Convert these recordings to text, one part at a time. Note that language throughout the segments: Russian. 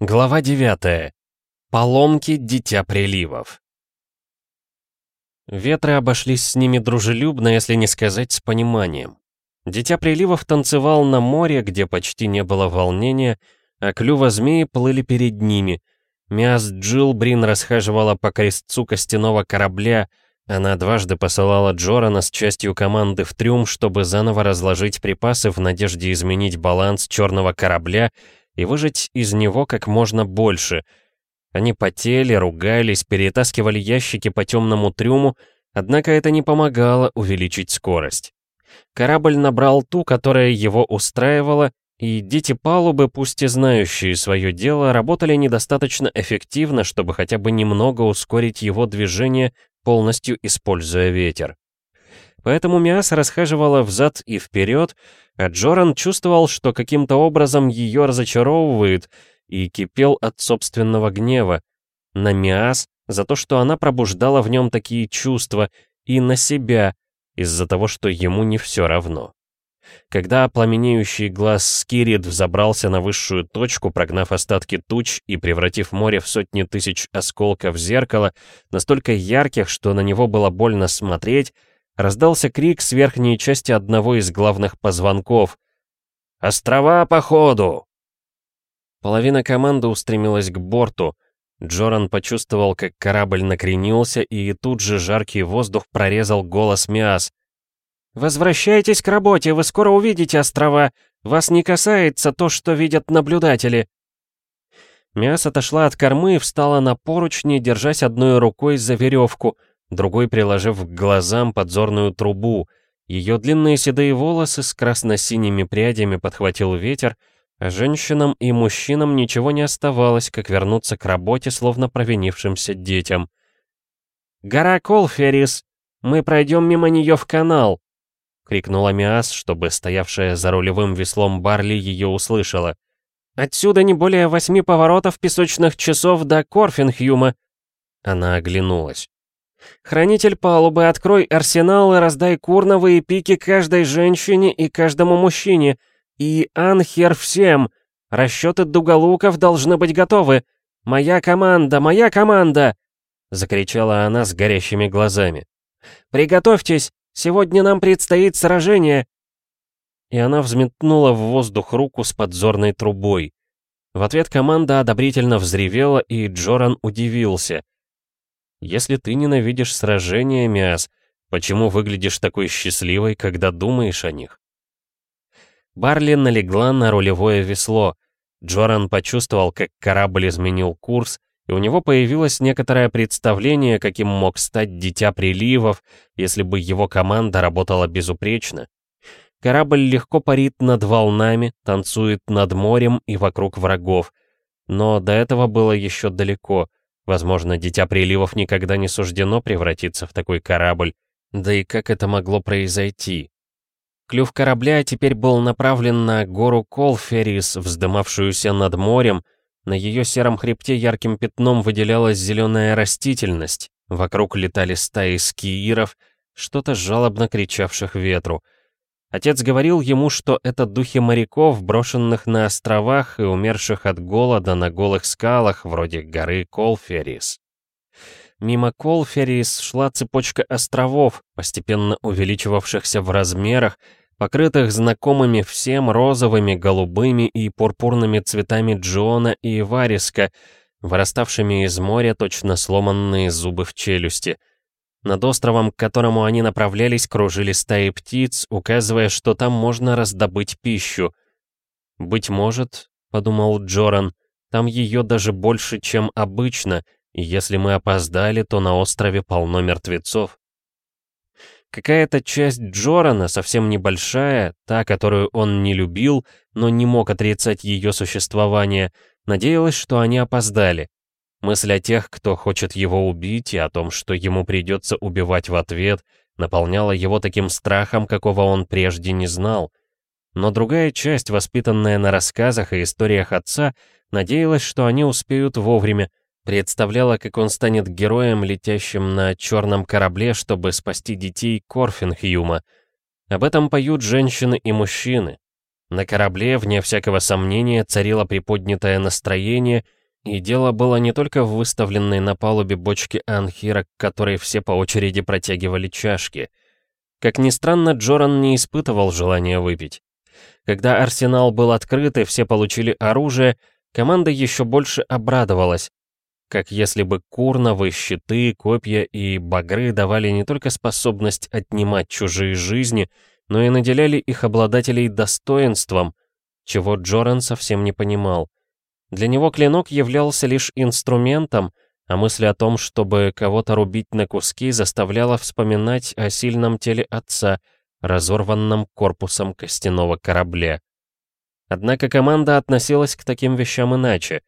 Глава 9. Поломки Дитя Приливов. Ветры обошлись с ними дружелюбно, если не сказать с пониманием. Дитя Приливов танцевал на море, где почти не было волнения, а клюва змеи плыли перед ними. Мяс Джилл Брин расхаживала по крестцу костяного корабля, она дважды посылала Джорана с частью команды в трюм, чтобы заново разложить припасы в надежде изменить баланс черного корабля и выжать из него как можно больше. Они потели, ругались, перетаскивали ящики по темному трюму, однако это не помогало увеличить скорость. Корабль набрал ту, которая его устраивала, и дети палубы, пусть и знающие свое дело, работали недостаточно эффективно, чтобы хотя бы немного ускорить его движение, полностью используя ветер. Поэтому Миас расхаживала взад и вперед, а Джоран чувствовал, что каким-то образом ее разочаровывает, и кипел от собственного гнева. На Миас за то, что она пробуждала в нем такие чувства, и на себя, из-за того, что ему не все равно. Когда пламенеющий глаз Скирид взобрался на высшую точку, прогнав остатки туч и превратив море в сотни тысяч осколков зеркала, настолько ярких, что на него было больно смотреть, Раздался крик с верхней части одного из главных позвонков. «Острова по ходу!» Половина команды устремилась к борту. Джоран почувствовал, как корабль накренился, и тут же жаркий воздух прорезал голос Миас. «Возвращайтесь к работе, вы скоро увидите острова. Вас не касается то, что видят наблюдатели». Миас отошла от кормы и встала на поручни, держась одной рукой за веревку — другой приложив к глазам подзорную трубу. Ее длинные седые волосы с красно-синими прядями подхватил ветер, а женщинам и мужчинам ничего не оставалось, как вернуться к работе, словно провинившимся детям. «Гора Колферис! Мы пройдем мимо нее в канал!» — крикнула Миас, чтобы стоявшая за рулевым веслом Барли ее услышала. «Отсюда не более восьми поворотов песочных часов до Корфинхюма!» Она оглянулась. Хранитель палубы, открой арсенал и раздай курновые пики каждой женщине и каждому мужчине. И анхер всем. Расчеты дуголуков должны быть готовы. Моя команда, моя команда!» Закричала она с горящими глазами. «Приготовьтесь! Сегодня нам предстоит сражение!» И она взметнула в воздух руку с подзорной трубой. В ответ команда одобрительно взревела, и Джоран удивился — если ты ненавидишь сражения, Миас, почему выглядишь такой счастливой, когда думаешь о них? Барли налегла на рулевое весло. Джоран почувствовал, как корабль изменил курс, и у него появилось некоторое представление, каким мог стать Дитя Приливов, если бы его команда работала безупречно. Корабль легко парит над волнами, танцует над морем и вокруг врагов. Но до этого было еще далеко — Возможно, Дитя Приливов никогда не суждено превратиться в такой корабль. Да и как это могло произойти? Клюв корабля теперь был направлен на гору Колферис, вздымавшуюся над морем. На ее сером хребте ярким пятном выделялась зеленая растительность. Вокруг летали стаи скииров, что-то жалобно кричавших ветру — Отец говорил ему, что это духи моряков, брошенных на островах и умерших от голода на голых скалах, вроде горы Колферис. Мимо Колферис шла цепочка островов, постепенно увеличивавшихся в размерах, покрытых знакомыми всем розовыми, голубыми и пурпурными цветами Джона и Вариска, выраставшими из моря точно сломанные зубы в челюсти — над островом, к которому они направлялись, кружили стаи птиц, указывая, что там можно раздобыть пищу. «Быть может», — подумал Джоран, — «там ее даже больше, чем обычно, и если мы опоздали, то на острове полно мертвецов». Какая-то часть Джорана, совсем небольшая, та, которую он не любил, но не мог отрицать ее существование, надеялась, что они опоздали. Мысль о тех, кто хочет его убить, и о том, что ему придется убивать в ответ, наполняла его таким страхом, какого он прежде не знал. Но другая часть, воспитанная на рассказах и историях отца, надеялась, что они успеют вовремя, представляла, как он станет героем, летящим на черном корабле, чтобы спасти детей Корфинхюма. Об этом поют женщины и мужчины. На корабле, вне всякого сомнения, царило приподнятое настроение, и дело было не только в выставленной на палубе бочке анхира, к которой все по очереди протягивали чашки. Как ни странно, Джоран не испытывал желания выпить. Когда арсенал был открыт и все получили оружие, команда еще больше обрадовалась. Как если бы курновы, щиты, копья и багры давали не только способность отнимать чужие жизни, но и наделяли их обладателей достоинством, чего Джоран совсем не понимал. Для него клинок являлся лишь инструментом, а мысль о том, чтобы кого-то рубить на куски, заставляла вспоминать о сильном теле отца, разорванном корпусом костяного корабля. Однако команда относилась к таким вещам иначе.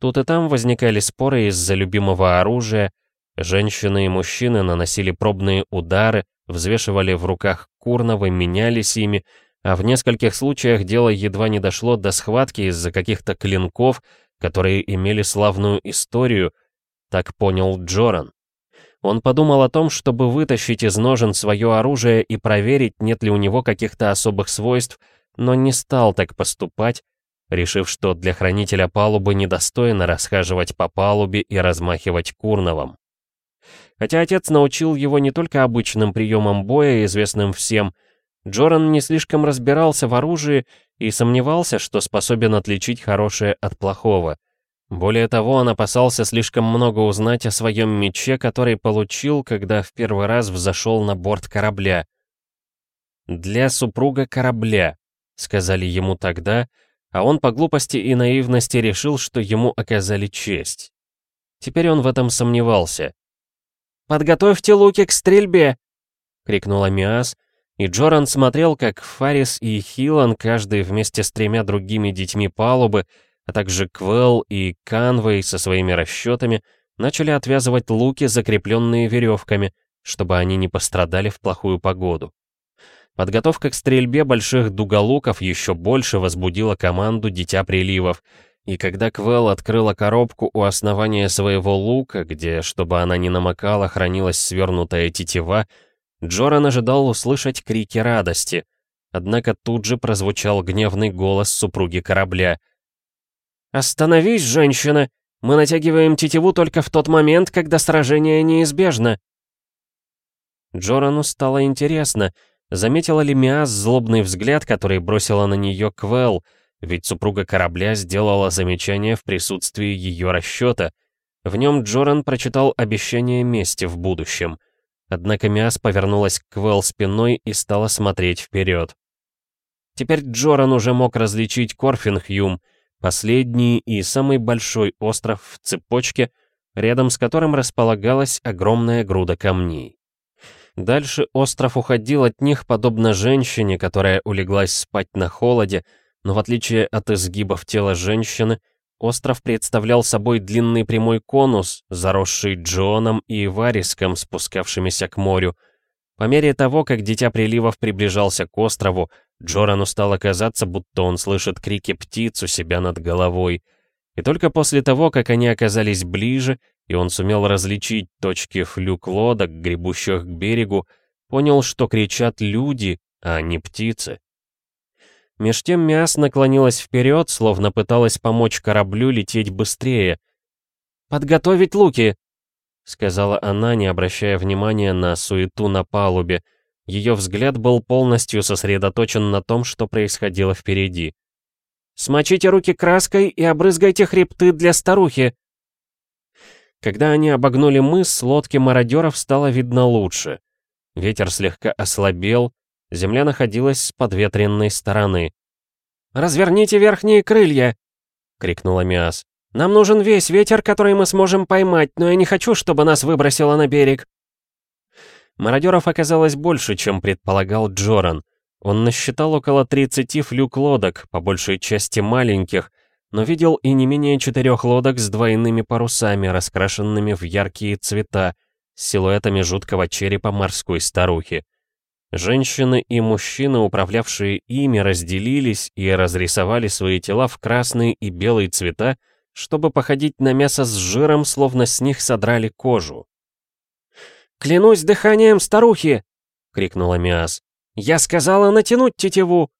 Тут и там возникали споры из-за любимого оружия, женщины и мужчины наносили пробные удары, взвешивали в руках Курновы, менялись ими, а в нескольких случаях дело едва не дошло до схватки из-за каких-то клинков, которые имели славную историю, так понял Джоран. Он подумал о том, чтобы вытащить из ножен свое оружие и проверить, нет ли у него каких-то особых свойств, но не стал так поступать, решив, что для хранителя палубы недостойно расхаживать по палубе и размахивать курновом. Хотя отец научил его не только обычным приемам боя, известным всем, Джоран не слишком разбирался в оружии и сомневался, что способен отличить хорошее от плохого. Более того, он опасался слишком много узнать о своем мече, который получил, когда в первый раз взошел на борт корабля. «Для супруга корабля», — сказали ему тогда, а он по глупости и наивности решил, что ему оказали честь. Теперь он в этом сомневался. «Подготовьте луки к стрельбе!» — крикнула Миас, и Джоран смотрел, как Фарис и Хилан, каждый вместе с тремя другими детьми палубы, а также Квелл и Канвей со своими расчетами, начали отвязывать луки, закрепленные веревками, чтобы они не пострадали в плохую погоду. Подготовка к стрельбе больших дуголуков еще больше возбудила команду Дитя Приливов, и когда Квелл открыла коробку у основания своего лука, где, чтобы она не намокала, хранилась свернутая тетива, Джоран ожидал услышать крики радости. Однако тут же прозвучал гневный голос супруги корабля. «Остановись, женщина! Мы натягиваем тетиву только в тот момент, когда сражение неизбежно!» Джорану стало интересно, заметила ли Миас злобный взгляд, который бросила на нее Квелл, ведь супруга корабля сделала замечание в присутствии ее расчета. В нем Джоран прочитал обещание мести в будущем. Однако Миас повернулась к Квелл спиной и стала смотреть вперед. Теперь Джоран уже мог различить Корфинхюм, последний и самый большой остров в цепочке, рядом с которым располагалась огромная груда камней. Дальше остров уходил от них, подобно женщине, которая улеглась спать на холоде, но в отличие от изгибов тела женщины, остров представлял собой длинный прямой конус, заросший джоном и вариском, спускавшимися к морю. По мере того, как Дитя Приливов приближался к острову, Джорану стало казаться, будто он слышит крики птиц у себя над головой. И только после того, как они оказались ближе, и он сумел различить точки флюк лодок, гребущих к берегу, понял, что кричат люди, а не птицы. Меж тем Миас наклонилась вперед, словно пыталась помочь кораблю лететь быстрее. «Подготовить луки!» — сказала она, не обращая внимания на суету на палубе. Ее взгляд был полностью сосредоточен на том, что происходило впереди. «Смочите руки краской и обрызгайте хребты для старухи!» Когда они обогнули мыс, лодки мародеров стало видно лучше. Ветер слегка ослабел, Земля находилась с подветренной стороны. «Разверните верхние крылья!» — крикнула Миас. «Нам нужен весь ветер, который мы сможем поймать, но я не хочу, чтобы нас выбросило на берег». Мародеров оказалось больше, чем предполагал Джоран. Он насчитал около 30 флюк-лодок, по большей части маленьких, но видел и не менее четырех лодок с двойными парусами, раскрашенными в яркие цвета, с силуэтами жуткого черепа морской старухи. Женщины и мужчины, управлявшие ими, разделились и разрисовали свои тела в красные и белые цвета, чтобы походить на мясо с жиром, словно с них содрали кожу. «Клянусь дыханием старухи!» — крикнула Миас. «Я сказала натянуть тетиву!»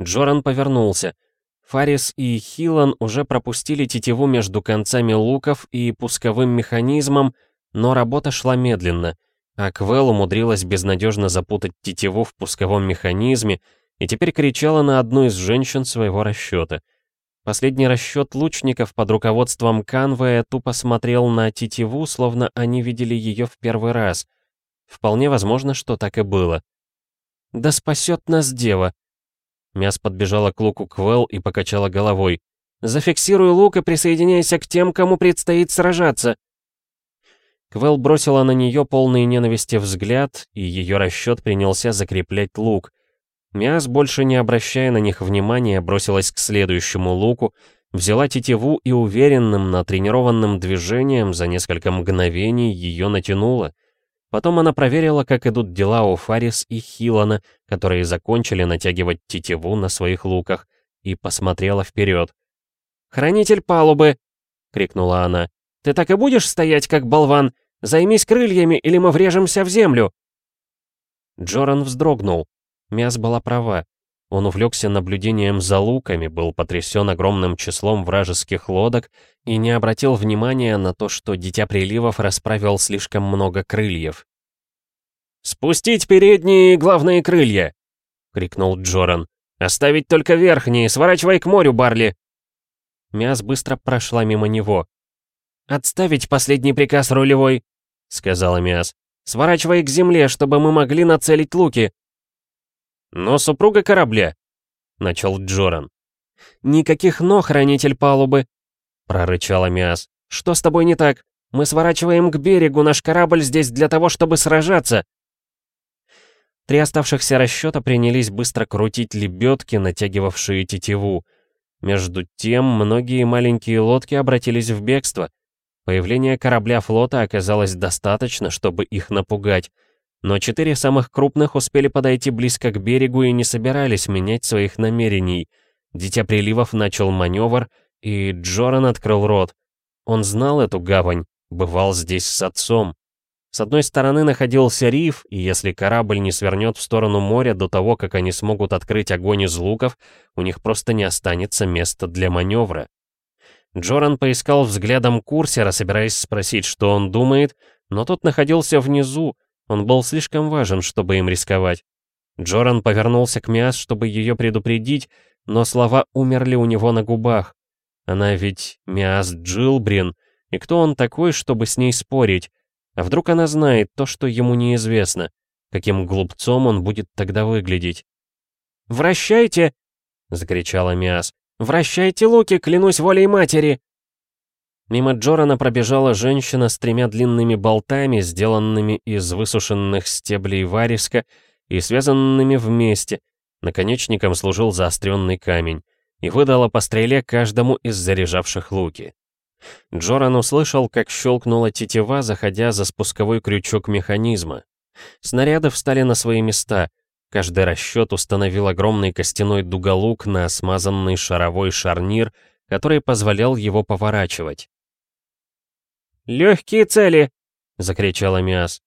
Джоран повернулся. Фарис и Хилан уже пропустили тетиву между концами луков и пусковым механизмом, но работа шла медленно, а Квел умудрилась безнадежно запутать тетиву в пусковом механизме и теперь кричала на одну из женщин своего расчета. Последний расчет лучников под руководством Канвея тупо смотрел на тетиву, словно они видели ее в первый раз. Вполне возможно, что так и было. «Да спасет нас дева!» Мяс подбежала к луку Квел и покачала головой. «Зафиксируй лук и присоединяйся к тем, кому предстоит сражаться!» Квел бросила на нее полный ненависти взгляд, и ее расчет принялся закреплять лук. Миас, больше не обращая на них внимания, бросилась к следующему луку, взяла тетиву и уверенным, натренированным движением за несколько мгновений ее натянула. Потом она проверила, как идут дела у Фарис и Хилана, которые закончили натягивать тетиву на своих луках, и посмотрела вперед. «Хранитель палубы!» — крикнула она. «Ты так и будешь стоять, как болван? Займись крыльями, или мы врежемся в землю!» Джоран вздрогнул. Мяс была права. Он увлекся наблюдением за луками, был потрясен огромным числом вражеских лодок и не обратил внимания на то, что Дитя Приливов расправил слишком много крыльев. «Спустить передние и главные крылья!» — крикнул Джоран. «Оставить только верхние! Сворачивай к морю, Барли!» Мяс быстро прошла мимо него. «Отставить последний приказ рулевой!» — сказала Мяс. «Сворачивай к земле, чтобы мы могли нацелить луки!» «Но супруга корабля», — начал Джоран. «Никаких «но», хранитель палубы», — прорычала Миас. «Что с тобой не так? Мы сворачиваем к берегу, наш корабль здесь для того, чтобы сражаться». Три оставшихся расчета принялись быстро крутить лебедки, натягивавшие тетиву. Между тем, многие маленькие лодки обратились в бегство. Появление корабля флота оказалось достаточно, чтобы их напугать. Но четыре самых крупных успели подойти близко к берегу и не собирались менять своих намерений. Дитя приливов начал маневр, и Джоран открыл рот. Он знал эту гавань, бывал здесь с отцом. С одной стороны находился риф, и если корабль не свернет в сторону моря до того, как они смогут открыть огонь из луков, у них просто не останется места для маневра. Джоран поискал взглядом курсера, собираясь спросить, что он думает, но тот находился внизу, он был слишком важен, чтобы им рисковать. Джоран повернулся к Миас, чтобы ее предупредить, но слова умерли у него на губах. Она ведь Миас Джилбрин, и кто он такой, чтобы с ней спорить? А вдруг она знает то, что ему неизвестно? Каким глупцом он будет тогда выглядеть? «Вращайте!» — закричала Миас. «Вращайте луки, клянусь волей матери!» Мимо Джорана пробежала женщина с тремя длинными болтами, сделанными из высушенных стеблей вариска и связанными вместе. Наконечником служил заостренный камень и выдала по стреле каждому из заряжавших луки. Джоран услышал, как щелкнула тетива, заходя за спусковой крючок механизма. Снаряды встали на свои места. Каждый расчет установил огромный костяной дуголук на смазанный шаровой шарнир, который позволял его поворачивать. «Легкие цели!» — закричала Миас.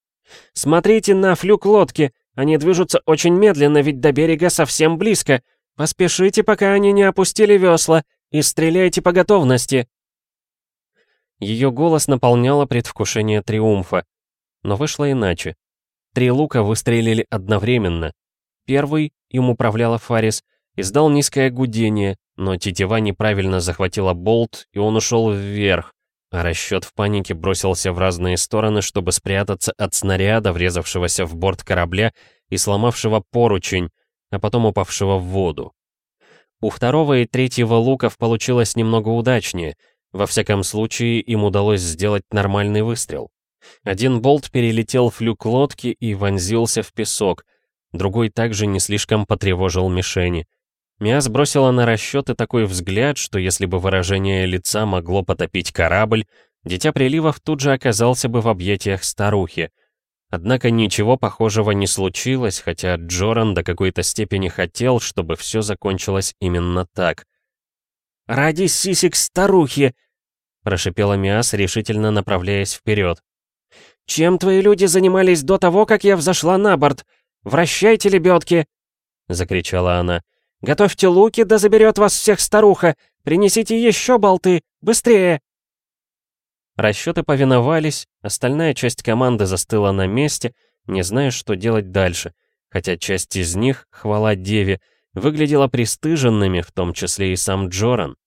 «Смотрите на флюк лодки! Они движутся очень медленно, ведь до берега совсем близко. Поспешите, пока они не опустили весла, и стреляйте по готовности!» Ее голос наполняло предвкушение триумфа. Но вышло иначе. Три лука выстрелили одновременно. Первый, им управляла Фарис, издал низкое гудение, но тетива неправильно захватила болт, и он ушел вверх, а расчет в панике бросился в разные стороны, чтобы спрятаться от снаряда, врезавшегося в борт корабля и сломавшего поручень, а потом упавшего в воду. У второго и третьего луков получилось немного удачнее. Во всяком случае, им удалось сделать нормальный выстрел. Один болт перелетел в люк лодки и вонзился в песок, другой также не слишком потревожил мишени. Миа сбросила на расчеты такой взгляд, что если бы выражение лица могло потопить корабль, Дитя Приливов тут же оказался бы в объятиях старухи. Однако ничего похожего не случилось, хотя Джоран до какой-то степени хотел, чтобы все закончилось именно так. «Ради сисек старухи!» — прошипела Миас, решительно направляясь вперед. «Чем твои люди занимались до того, как я взошла на борт? Вращайте лебедки!» — закричала она. Готовьте луки, да заберет вас всех старуха! Принесите еще болты! Быстрее!» Расчеты повиновались, остальная часть команды застыла на месте, не зная, что делать дальше, хотя часть из них, хвала Деве, выглядела пристыженными, в том числе и сам Джоран.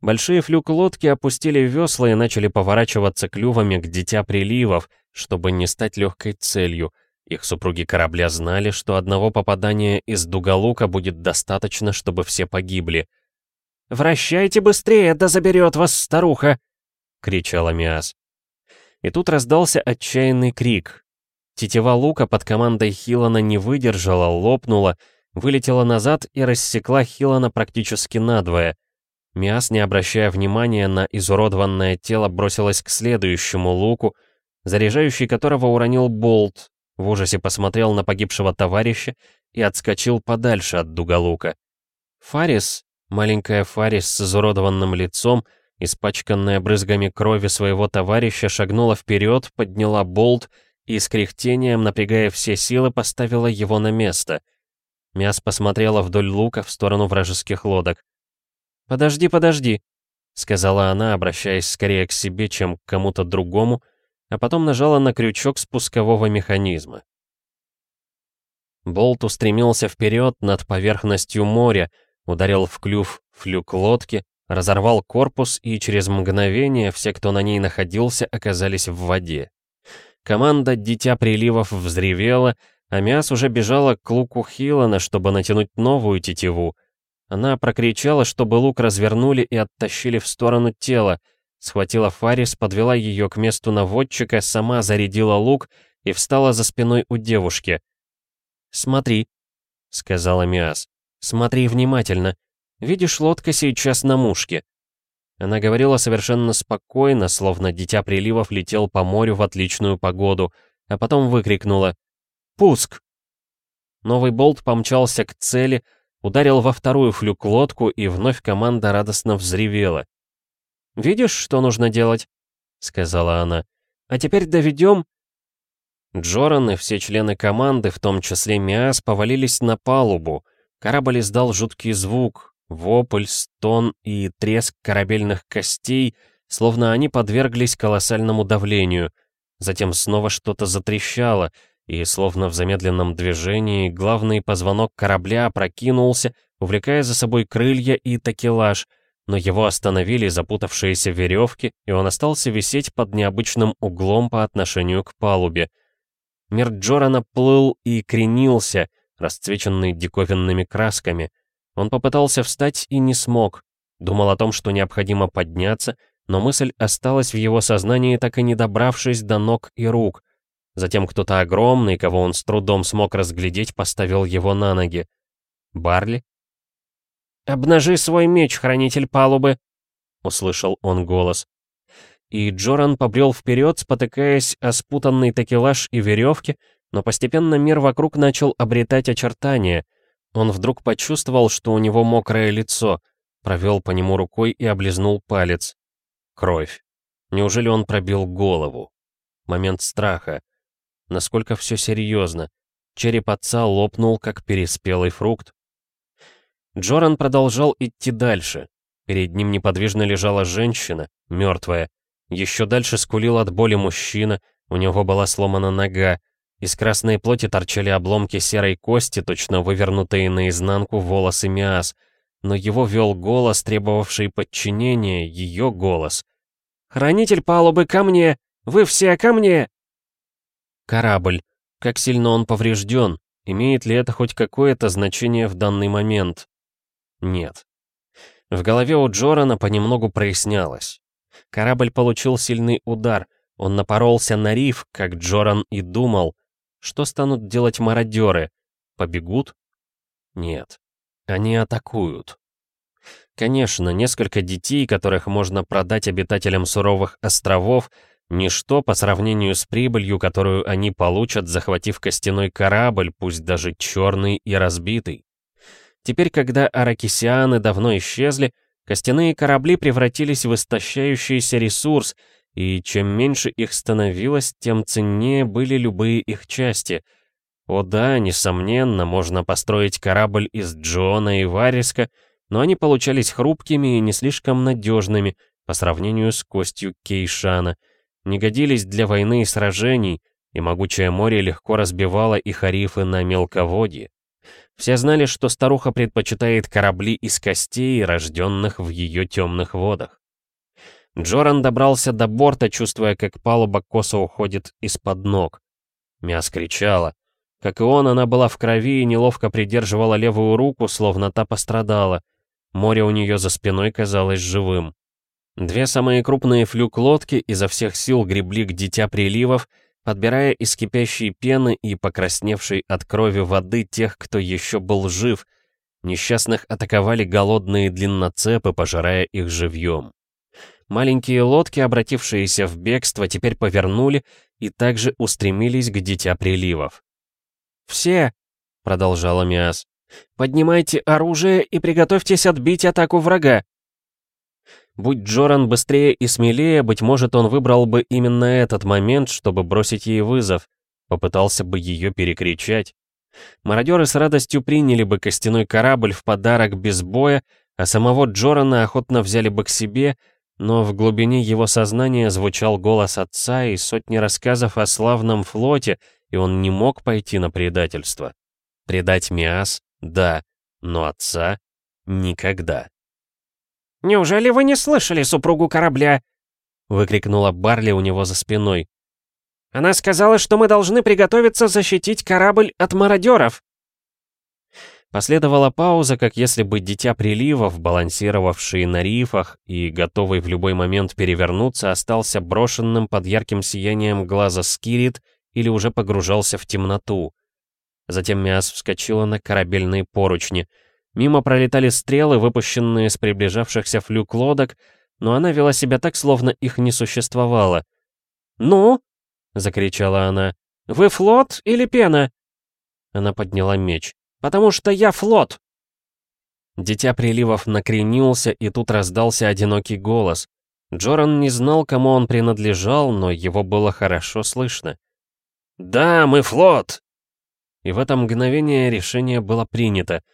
Большие флюк-лодки опустили весла и начали поворачиваться клювами к дитя приливов, чтобы не стать легкой целью. Их супруги корабля знали, что одного попадания из дуголука будет достаточно, чтобы все погибли. «Вращайте быстрее, да заберет вас старуха!» — кричала Миас. И тут раздался отчаянный крик. Тетива лука под командой Хилана не выдержала, лопнула, вылетела назад и рассекла Хилана практически надвое. Миас, не обращая внимания на изуродованное тело, бросилась к следующему луку, заряжающий которого уронил болт, в ужасе посмотрел на погибшего товарища и отскочил подальше от дуголука. Фарис, маленькая Фарис с изуродованным лицом, испачканная брызгами крови своего товарища, шагнула вперед, подняла болт и с кряхтением, напрягая все силы, поставила его на место. Мяс посмотрела вдоль лука в сторону вражеских лодок. «Подожди, подожди», — сказала она, обращаясь скорее к себе, чем к кому-то другому, а потом нажала на крючок спускового механизма. Болт устремился вперед над поверхностью моря, ударил в клюв флюк лодки, разорвал корпус, и через мгновение все, кто на ней находился, оказались в воде. Команда «Дитя приливов» взревела, а Миас уже бежала к луку Хилана, чтобы натянуть новую тетиву — она прокричала, чтобы лук развернули и оттащили в сторону тела, схватила Фарис, подвела ее к месту наводчика, сама зарядила лук и встала за спиной у девушки. «Смотри», — сказала Миас, — «смотри внимательно. Видишь, лодка сейчас на мушке». Она говорила совершенно спокойно, словно дитя приливов летел по морю в отличную погоду, а потом выкрикнула «Пуск!». Новый болт помчался к цели, ударил во вторую флюк-лодку, и вновь команда радостно взревела. «Видишь, что нужно делать?» — сказала она. «А теперь доведем...» Джоран и все члены команды, в том числе Миас, повалились на палубу. Корабль издал жуткий звук, вопль, стон и треск корабельных костей, словно они подверглись колоссальному давлению. Затем снова что-то затрещало — и, словно в замедленном движении, главный позвонок корабля опрокинулся, увлекая за собой крылья и такелаж, но его остановили запутавшиеся веревки, и он остался висеть под необычным углом по отношению к палубе. Мир Джорана плыл и кренился, расцвеченный диковинными красками. Он попытался встать и не смог. Думал о том, что необходимо подняться, но мысль осталась в его сознании, так и не добравшись до ног и рук — Затем кто-то огромный, кого он с трудом смог разглядеть, поставил его на ноги. Барли? «Обнажи свой меч, хранитель палубы!» — услышал он голос. И Джоран побрел вперед, спотыкаясь о спутанный такелаж и веревки, но постепенно мир вокруг начал обретать очертания. Он вдруг почувствовал, что у него мокрое лицо, провел по нему рукой и облизнул палец. Кровь. Неужели он пробил голову? Момент страха. Насколько все серьезно. Череп отца лопнул, как переспелый фрукт. Джоран продолжал идти дальше. Перед ним неподвижно лежала женщина, мертвая. Еще дальше скулил от боли мужчина, у него была сломана нога. Из красной плоти торчали обломки серой кости, точно вывернутые наизнанку волосы Миас. Но его вел голос, требовавший подчинения, ее голос. «Хранитель палубы, ко мне! Вы все ко мне!» Корабль. Как сильно он поврежден? Имеет ли это хоть какое-то значение в данный момент? Нет. В голове у Джорана понемногу прояснялось. Корабль получил сильный удар. Он напоролся на риф, как Джоран и думал. Что станут делать мародеры? Побегут? Нет. Они атакуют. Конечно, несколько детей, которых можно продать обитателям суровых островов, Ничто по сравнению с прибылью, которую они получат, захватив костяной корабль, пусть даже черный и разбитый. Теперь, когда аракисианы давно исчезли, костяные корабли превратились в истощающийся ресурс, и чем меньше их становилось, тем ценнее были любые их части. О да, несомненно, можно построить корабль из Джона и Вариска, но они получались хрупкими и не слишком надежными по сравнению с костью Кейшана, не годились для войны и сражений, и могучее море легко разбивало их арифы на мелководье. Все знали, что старуха предпочитает корабли из костей, рожденных в ее темных водах. Джоран добрался до борта, чувствуя, как палуба косо уходит из-под ног. Мяс кричала. Как и он, она была в крови и неловко придерживала левую руку, словно та пострадала. Море у нее за спиной казалось живым. Две самые крупные флюк-лодки изо всех сил гребли к дитя приливов, подбирая из кипящей пены и покрасневшей от крови воды тех, кто еще был жив. Несчастных атаковали голодные длинноцепы, пожирая их живьем. Маленькие лодки, обратившиеся в бегство, теперь повернули и также устремились к дитя приливов. «Все», — продолжала Миас, — «поднимайте оружие и приготовьтесь отбить атаку врага. Будь Джоран быстрее и смелее, быть может, он выбрал бы именно этот момент, чтобы бросить ей вызов, попытался бы ее перекричать. Мародеры с радостью приняли бы костяной корабль в подарок без боя, а самого Джорана охотно взяли бы к себе, но в глубине его сознания звучал голос отца и сотни рассказов о славном флоте, и он не мог пойти на предательство. Предать Миас — да, но отца — никогда. «Неужели вы не слышали супругу корабля?» — выкрикнула Барли у него за спиной. «Она сказала, что мы должны приготовиться защитить корабль от мародеров!» Последовала пауза, как если бы дитя приливов, балансировавший на рифах и готовый в любой момент перевернуться, остался брошенным под ярким сиянием глаза Скирит или уже погружался в темноту. Затем Миас вскочила на корабельные поручни — Мимо пролетали стрелы, выпущенные с приближавшихся флюк лодок, но она вела себя так, словно их не существовало. «Ну?» — закричала она. «Вы флот или пена?» Она подняла меч. «Потому что я флот!» Дитя приливов накренился, и тут раздался одинокий голос. Джоран не знал, кому он принадлежал, но его было хорошо слышно. «Да, мы флот!» И в это мгновение решение было принято —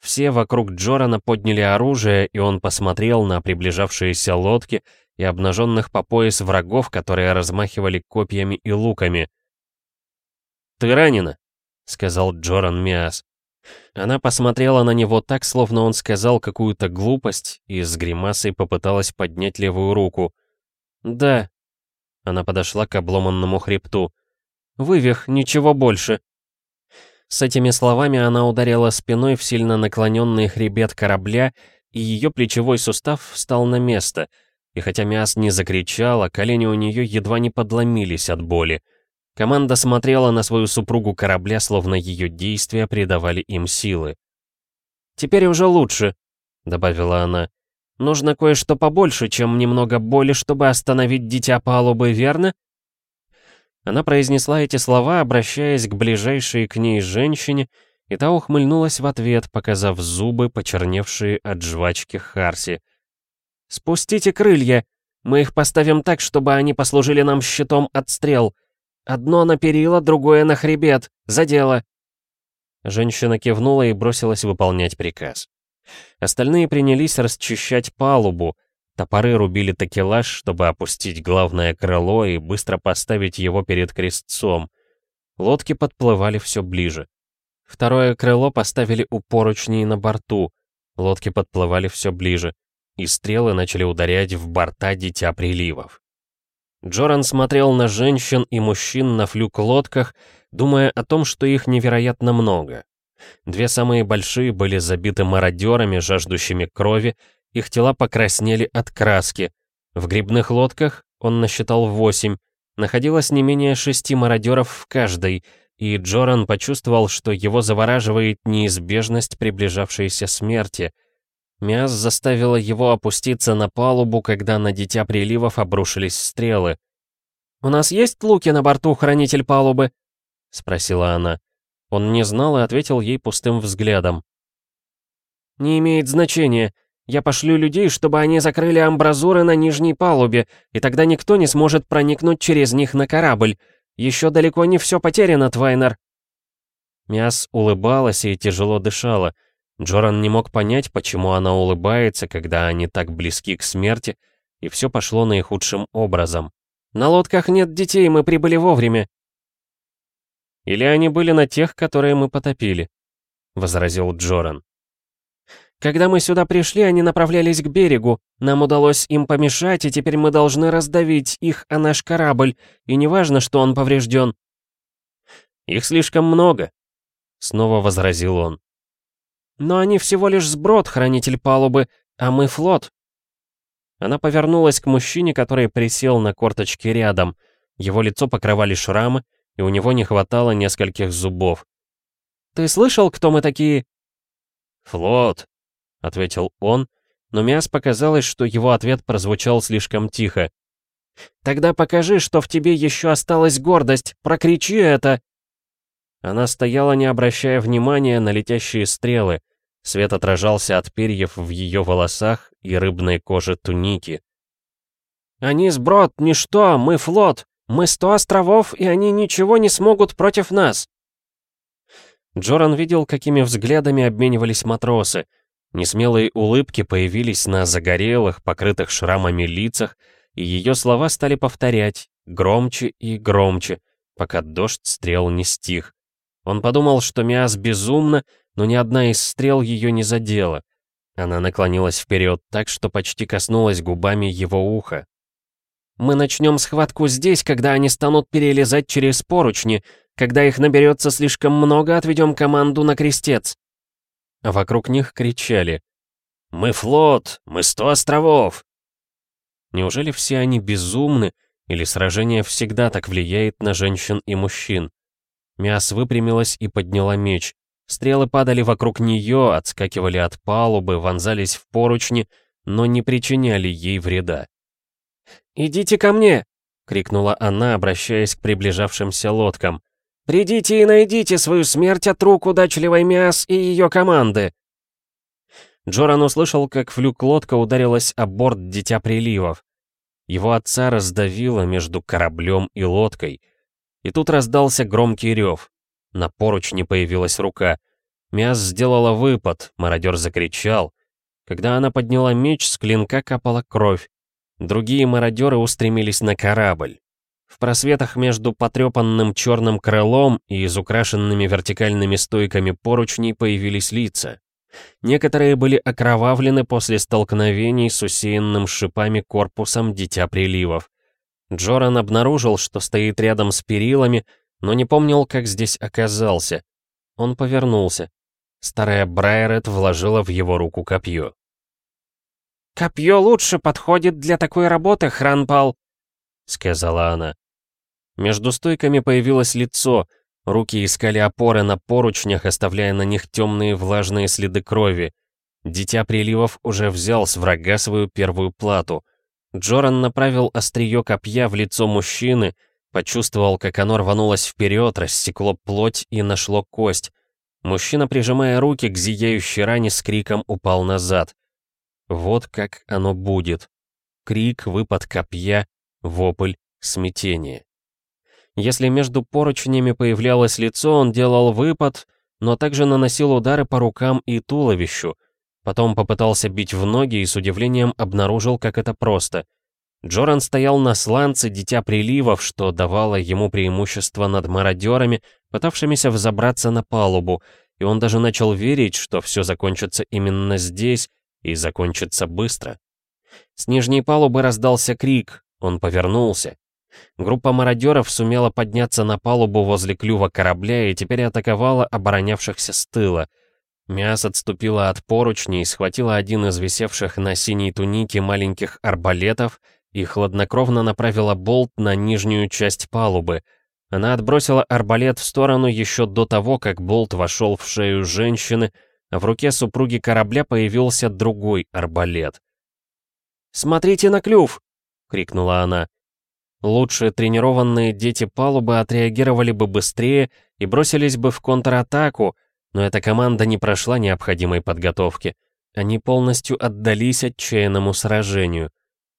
все вокруг Джорана подняли оружие, и он посмотрел на приближавшиеся лодки и обнаженных по пояс врагов, которые размахивали копьями и луками. «Ты ранена?» — сказал Джоран Миас. Она посмотрела на него так, словно он сказал какую-то глупость, и с гримасой попыталась поднять левую руку. «Да». Она подошла к обломанному хребту. «Вывих, ничего больше». С этими словами она ударила спиной в сильно наклоненный хребет корабля, и ее плечевой сустав встал на место. И хотя Миас не закричала, колени у нее едва не подломились от боли. Команда смотрела на свою супругу корабля, словно ее действия придавали им силы. «Теперь уже лучше», — добавила она. «Нужно кое-что побольше, чем немного боли, чтобы остановить дитя палубы, верно?» Она произнесла эти слова, обращаясь к ближайшей к ней женщине, и та ухмыльнулась в ответ, показав зубы, почерневшие от жвачки Харси. «Спустите крылья! Мы их поставим так, чтобы они послужили нам щитом от стрел. Одно на перила, другое на хребет. За дело!» Женщина кивнула и бросилась выполнять приказ. Остальные принялись расчищать палубу, Топоры рубили такелаж, чтобы опустить главное крыло и быстро поставить его перед крестцом. Лодки подплывали все ближе. Второе крыло поставили у поручней на борту. Лодки подплывали все ближе, и стрелы начали ударять в борта Дитя Приливов. Джоран смотрел на женщин и мужчин на флюк-лодках, думая о том, что их невероятно много. Две самые большие были забиты мародерами, жаждущими крови, их тела покраснели от краски. В грибных лодках, он насчитал восемь, находилось не менее шести мародеров в каждой, и Джоран почувствовал, что его завораживает неизбежность приближавшейся смерти. Мяс заставила его опуститься на палубу, когда на дитя приливов обрушились стрелы. «У нас есть луки на борту, хранитель палубы?» — спросила она. Он не знал и ответил ей пустым взглядом. «Не имеет значения. Я пошлю людей, чтобы они закрыли амбразуры на нижней палубе, и тогда никто не сможет проникнуть через них на корабль. Еще далеко не все потеряно, Твайнер». Миас улыбалась и тяжело дышала. Джоран не мог понять, почему она улыбается, когда они так близки к смерти, и все пошло наихудшим образом. «На лодках нет детей, мы прибыли вовремя». «Или они были на тех, которые мы потопили», — возразил Джоран. «Когда мы сюда пришли, они направлялись к берегу. Нам удалось им помешать, и теперь мы должны раздавить их о наш корабль, и неважно, что он поврежден». «Их слишком много», — снова возразил он. «Но они всего лишь сброд, хранитель палубы, а мы флот». Она повернулась к мужчине, который присел на корточки рядом. Его лицо покрывали шрамы, и у него не хватало нескольких зубов. «Ты слышал, кто мы такие?» «Флот», — ответил он, но Миас показалось, что его ответ прозвучал слишком тихо. «Тогда покажи, что в тебе еще осталась гордость, прокричи это!» Она стояла, не обращая внимания на летящие стрелы. Свет отражался от перьев в ее волосах и рыбной коже туники. «Они сброд, ничто, мы флот! Мы сто островов, и они ничего не смогут против нас!» Джоран видел, какими взглядами обменивались матросы. Несмелые улыбки появились на загорелых, покрытых шрамами лицах, и ее слова стали повторять, громче и громче, пока дождь стрел не стих. Он подумал, что Миас безумна, но ни одна из стрел ее не задела. Она наклонилась вперед так, что почти коснулась губами его уха. «Мы начнем схватку здесь, когда они станут перелезать через поручни. Когда их наберется слишком много, отведем команду на крестец». А вокруг них кричали «Мы флот! Мы сто островов!» Неужели все они безумны, или сражение всегда так влияет на женщин и мужчин? Мяс выпрямилась и подняла меч. Стрелы падали вокруг нее, отскакивали от палубы, вонзались в поручни, но не причиняли ей вреда. «Идите ко мне!» — крикнула она, обращаясь к приближавшимся лодкам. «Придите и найдите свою смерть от рук удачливой Мяс и ее команды!» Джоран услышал, как флюк-лодка ударилась о борт Дитя Приливов. Его отца раздавило между кораблем и лодкой — и тут раздался громкий рев. На поручне появилась рука. Мяс сделала выпад, мародер закричал. Когда она подняла меч, с клинка капала кровь. Другие мародеры устремились на корабль. В просветах между потрепанным черным крылом и изукрашенными вертикальными стойками поручней появились лица. Некоторые были окровавлены после столкновений с усеянным шипами корпусом Дитя Приливов. Джоран обнаружил, что стоит рядом с перилами, но не помнил, как здесь оказался. Он повернулся. Старая Брайрет вложила в его руку копье. «Копье лучше подходит для такой работы, Хранпал», — сказала она. Между стойками появилось лицо, руки искали опоры на поручнях, оставляя на них темные влажные следы крови. Дитя приливов уже взял с врага свою первую плату — Джоран направил острие копья в лицо мужчины, почувствовал, как оно рванулось вперед, рассекло плоть и нашло кость. Мужчина, прижимая руки к зияющей ране, с криком упал назад. Вот как оно будет. Крик, выпад копья, вопль, смятение. Если между поручнями появлялось лицо, он делал выпад, но также наносил удары по рукам и туловищу — Потом попытался бить в ноги и с удивлением обнаружил, как это просто. Джоран стоял на сланце Дитя Приливов, что давало ему преимущество над мародерами, пытавшимися взобраться на палубу, и он даже начал верить, что все закончится именно здесь и закончится быстро. С нижней палубы раздался крик, он повернулся. Группа мародеров сумела подняться на палубу возле клюва корабля и теперь атаковала оборонявшихся с тыла — Миас отступила от поручней, схватила один из висевших на синей тунике маленьких арбалетов и хладнокровно направила болт на нижнюю часть палубы. Она отбросила арбалет в сторону еще до того, как болт вошел в шею женщины, а в руке супруги корабля появился другой арбалет. «Смотрите на клюв!» — крикнула она. Лучше тренированные дети палубы отреагировали бы быстрее и бросились бы в контратаку, но эта команда не прошла необходимой подготовки. Они полностью отдались отчаянному сражению.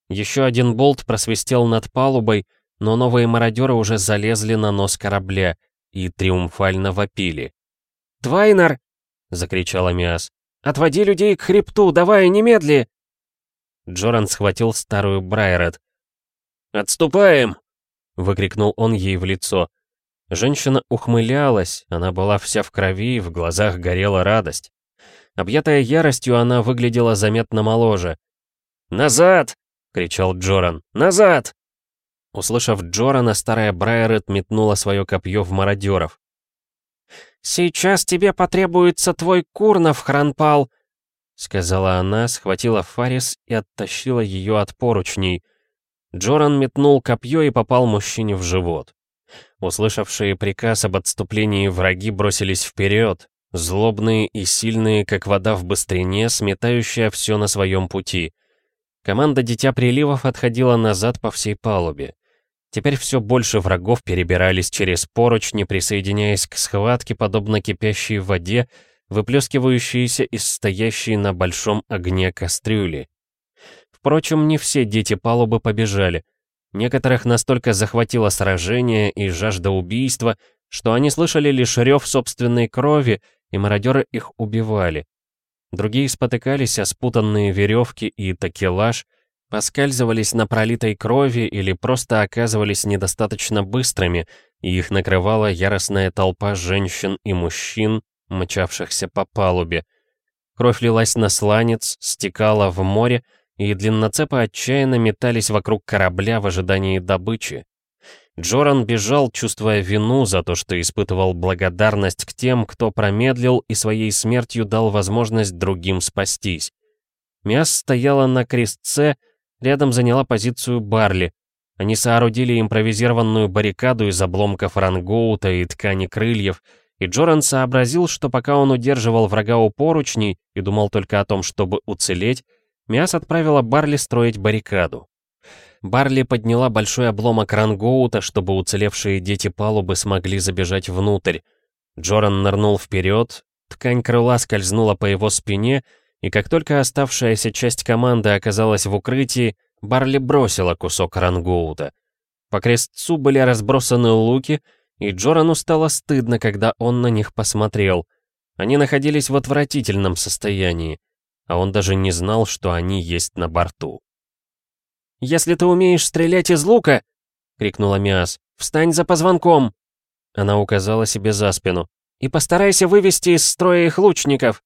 Еще один болт просвистел над палубой, но новые мародеры уже залезли на нос корабля и триумфально вопили. «Твайнер!» — закричала Миас. «Отводи людей к хребту, давай, немедли!» Джоран схватил старую Брайрет. «Отступаем!» — выкрикнул он ей в лицо. Женщина ухмылялась, она была вся в крови, в глазах горела радость. Объятая яростью, она выглядела заметно моложе. «Назад!» — кричал Джоран. «Назад!» Услышав Джорана, старая Брайерет метнула свое копье в мародеров. «Сейчас тебе потребуется твой курнов, Хранпал!» — сказала она, схватила Фарис и оттащила ее от поручней. Джоран метнул копье и попал мужчине в живот. Услышавшие приказ об отступлении враги бросились вперед, злобные и сильные, как вода в быстрине, сметающая все на своем пути. Команда Дитя Приливов отходила назад по всей палубе. Теперь все больше врагов перебирались через поручни, присоединяясь к схватке, подобно кипящей воде, выплескивающейся из стоящей на большом огне кастрюли. Впрочем, не все дети палубы побежали. Некоторых настолько захватило сражение и жажда убийства, что они слышали лишь рев собственной крови, и мародеры их убивали. Другие спотыкались о спутанные веревки и такелаж, поскальзывались на пролитой крови или просто оказывались недостаточно быстрыми, и их накрывала яростная толпа женщин и мужчин, мчавшихся по палубе. Кровь лилась на сланец, стекала в море, и длинноцепы отчаянно метались вокруг корабля в ожидании добычи. Джоран бежал, чувствуя вину за то, что испытывал благодарность к тем, кто промедлил и своей смертью дал возможность другим спастись. Мяс стояла на крестце, Рядом заняла позицию Барли. Они соорудили импровизированную баррикаду из обломков рангоута и ткани крыльев, и Джоран сообразил, что пока он удерживал врага у поручней и думал только о том, чтобы уцелеть, Миас отправила Барли строить баррикаду. Барли подняла большой обломок рангоута, чтобы уцелевшие дети палубы смогли забежать внутрь. Джоран нырнул вперед, ткань крыла скользнула по его спине, и как только оставшаяся часть команды оказалась в укрытии, Барли бросила кусок рангоута. По крестцу были разбросаны луки, и Джорану стало стыдно, когда он на них посмотрел. Они находились в отвратительном состоянии, а он даже не знал, что они есть на борту. «Если ты умеешь стрелять из лука!» — крикнула Миас. «Встань за позвонком!» Она указала себе за спину. «И постарайся вывести из строя их лучников!»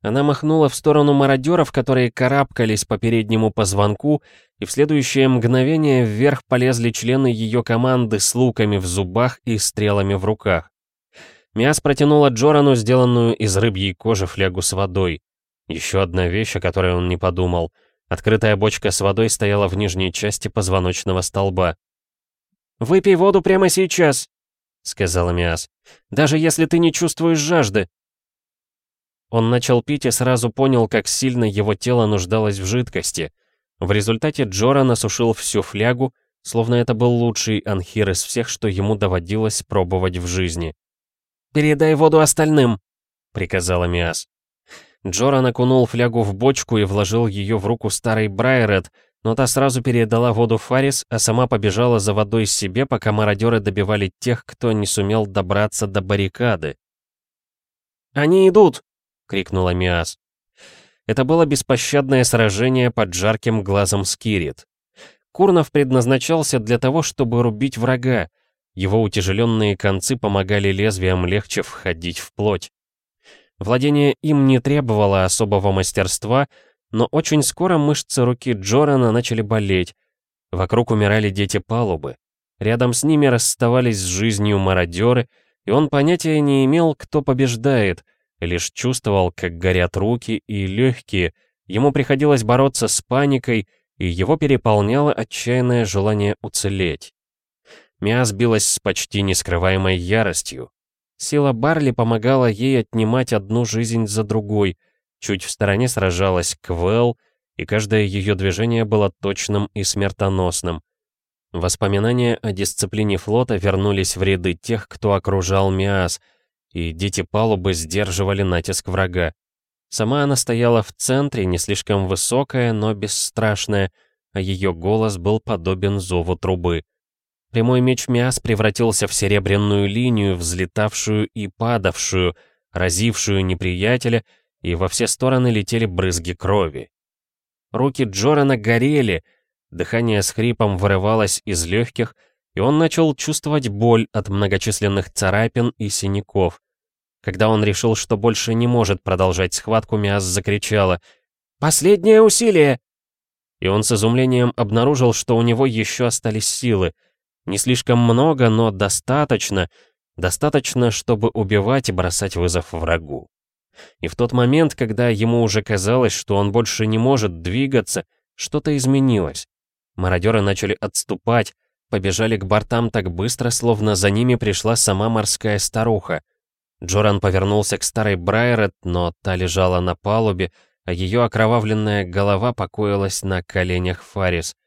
Она махнула в сторону мародеров, которые карабкались по переднему позвонку, и в следующее мгновение вверх полезли члены ее команды с луками в зубах и стрелами в руках. Миас протянула Джорану сделанную из рыбьей кожи флягу с водой. Еще одна вещь, о которой он не подумал. Открытая бочка с водой стояла в нижней части позвоночного столба. «Выпей воду прямо сейчас», — сказала Миас. «Даже если ты не чувствуешь жажды». Он начал пить и сразу понял, как сильно его тело нуждалось в жидкости. В результате Джора насушил всю флягу, словно это был лучший анхир из всех, что ему доводилось пробовать в жизни. «Передай воду остальным», — приказала Миас. Джора накунул флягу в бочку и вложил ее в руку старой Брайред, но та сразу передала воду Фарис, а сама побежала за водой себе, пока мародеры добивали тех, кто не сумел добраться до баррикады. «Они идут!» — крикнула Миас. Это было беспощадное сражение под жарким глазом Скирит. Курнов предназначался для того, чтобы рубить врага. Его утяжеленные концы помогали лезвиям легче входить в плоть. Владение им не требовало особого мастерства, но очень скоро мышцы руки Джорана начали болеть. Вокруг умирали дети палубы. Рядом с ними расставались с жизнью мародеры, и он понятия не имел, кто побеждает — лишь чувствовал, как горят руки и легкие, ему приходилось бороться с паникой, и его переполняло отчаянное желание уцелеть. Миа сбилась с почти нескрываемой яростью. Сила Барли помогала ей отнимать одну жизнь за другой, чуть в стороне сражалась Квелл, и каждое ее движение было точным и смертоносным. Воспоминания о дисциплине флота вернулись в ряды тех, кто окружал Миас — и дети палубы сдерживали натиск врага. Сама она стояла в центре, не слишком высокая, но бесстрашная, а ее голос был подобен зову трубы. Прямой меч Миас превратился в серебряную линию, взлетавшую и падавшую, разившую неприятеля, и во все стороны летели брызги крови. Руки Джорана горели, дыхание с хрипом вырывалось из легких, и он начал чувствовать боль от многочисленных царапин и синяков. Когда он решил, что больше не может продолжать схватку, Миас закричала «Последнее усилие!» И он с изумлением обнаружил, что у него еще остались силы — не слишком много, но достаточно, достаточно, чтобы убивать и бросать вызов врагу. И в тот момент, когда ему уже казалось, что он больше не может двигаться, что-то изменилось. Мародеры начали отступать, побежали к бортам так быстро, словно за ними пришла сама морская старуха. Джоран повернулся к старой Брайрет, но та лежала на палубе, а ее окровавленная голова покоилась на коленях Фарис —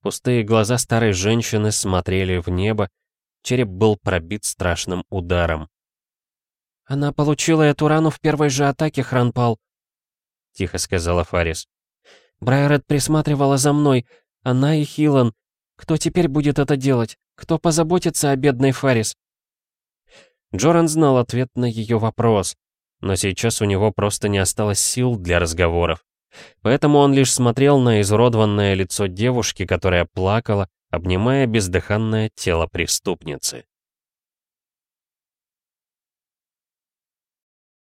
Пустые глаза старой женщины смотрели в небо, череп был пробит страшным ударом. «Она получила эту рану в первой же атаке, Хранпал», — тихо сказала Фарис. «Брайред присматривала за мной, она и Хилан. Кто теперь будет это делать? Кто позаботится о бедной Фарис?» Джоран знал ответ на ее вопрос, но сейчас у него просто не осталось сил для разговоров. Поэтому он лишь смотрел на изуродованное лицо девушки, которая плакала, обнимая бездыханное тело преступницы.